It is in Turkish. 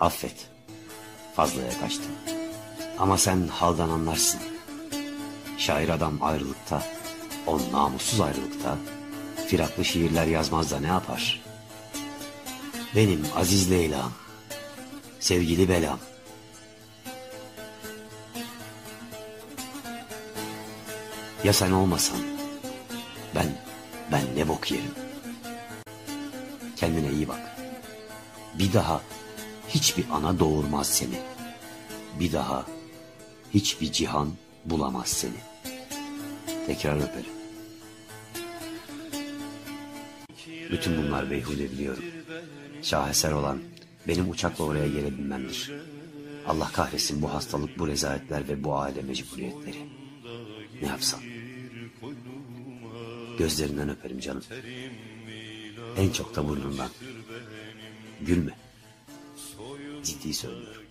Affet. Fazlaya kaçtım. Ama sen haldan anlarsın. Şair adam ayrılıkta, o namussuz ayrılıkta, firaklı şiirler yazmaz da ne yapar? Benim aziz Leyla'm, sevgili belam. Ya sen olmasan, ben, ben ne bok yerim. Kendine iyi bak. Bir daha hiçbir ana doğurmaz seni. Bir daha hiçbir cihan bulamaz seni. Tekrar öperim. Bütün bunlar beyhude biliyorum. Şaheser olan benim uçakla oraya gelebilmemdir. Allah kahretsin bu hastalık, bu rezaletler ve bu aile mecburiyetleri. Ne yapsam? Gözlerinden öperim canım. En çok da burnundan. Gülme. Ciddi söylüyorum.